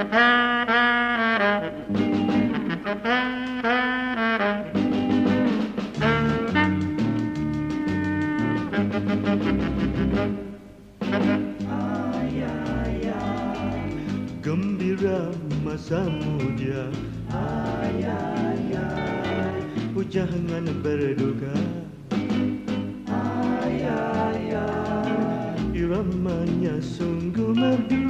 Gembira masa muda. Ayah, ayah Jangan berduka. Ayah, ayah Iramanya sungguh merdu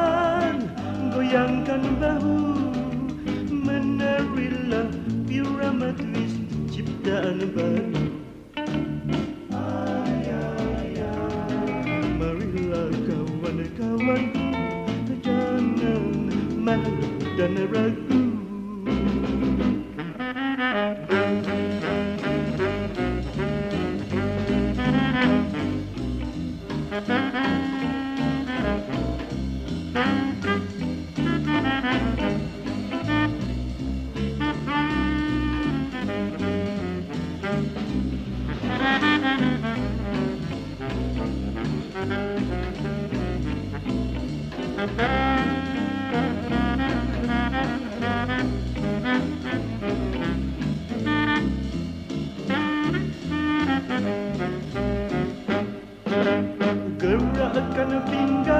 Goyangkan bahu Menarilah irama twist ciptaan baru. Marilah kawan-kawanku Jangan malu dan ragu Gerakkan pinggan